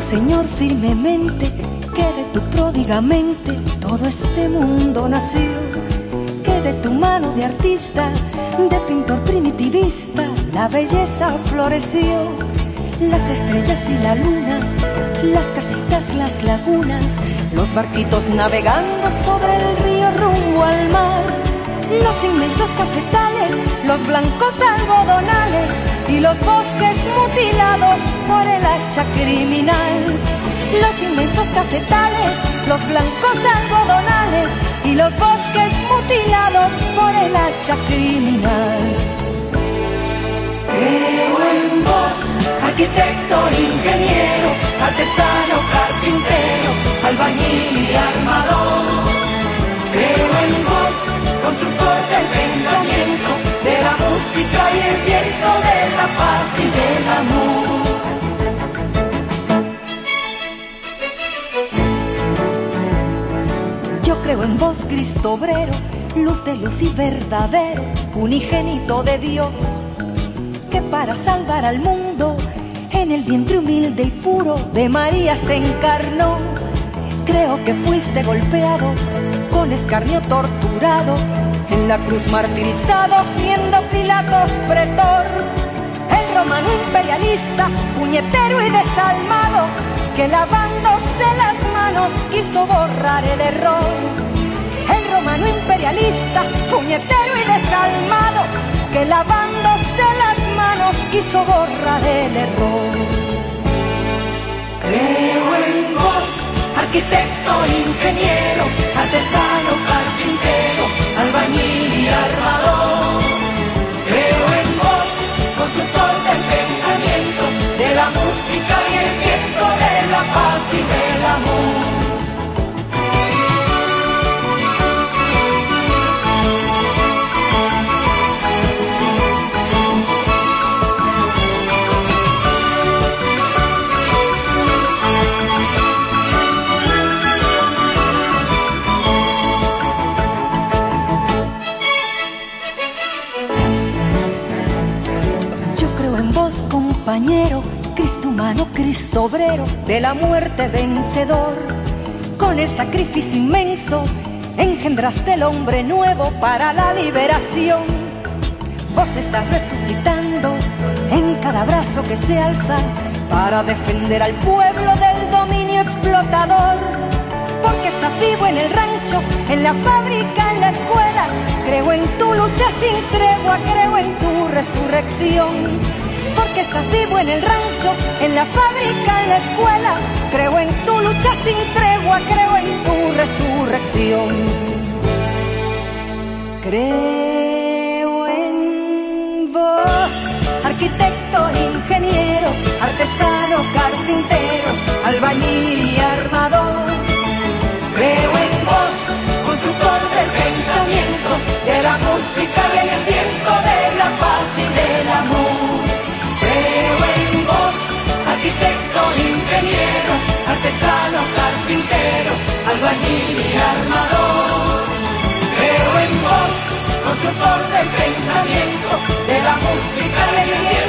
Señor, firmemente que de tu pródigamente todo este mundo nació, que de tu mano de artista, de pintor primitivista, la belleza floreció, las estrellas y la luna, las casitas, las lagunas, los barquitos navegando sobre el río rumbo al mar, los inmensos cafetales, los blancos algodonales y los bosques mutilados por el hacha criminal los inmensos cafetales, los blancos algodonales y los bosques mutilados por el hacha criminal. Creo en vos, arquitecto, ingeniero, artesano, carpintero, albañil y armador. Y del amor. creo en vos, Cristo obrero, luz de luz y verdadero, unigénito de Dios, que para salvar al mundo, en el vientre humilde y puro de María se encarnó. Creo que fuiste golpeado, con escarnio torturado, en la cruz martirizado, siendo Pilatos pretor. El romano imperialista, puñetero y desalmado, que lavándose las manos quiso borrar el error. El romano imperialista, puñetero y desalmado, que lavándose las manos quiso borrar el error. Creo en vos, arquitecto, ingeniero, Cristo humano, Cristo obrero, de la muerte vencedor. Con el sacrificio inmenso, engendraste el hombre nuevo para la liberación. Vos estás resucitando en cada brazo que se alza para defender al pueblo del dominio explotador. Porque estás vivo en el rancho, en la fábrica, en la escuela. Creo en tu lucha sin tregua, creo en tu resurrección. Porque estás vivo en el rancho, en la fábrica, en la escuela. Creo en tu lucha sin tregua, creo en tu resurrección. Creo en vos, arquitecto, y mi armador. Creo en vos, constructor del pensamiento, de la música, de la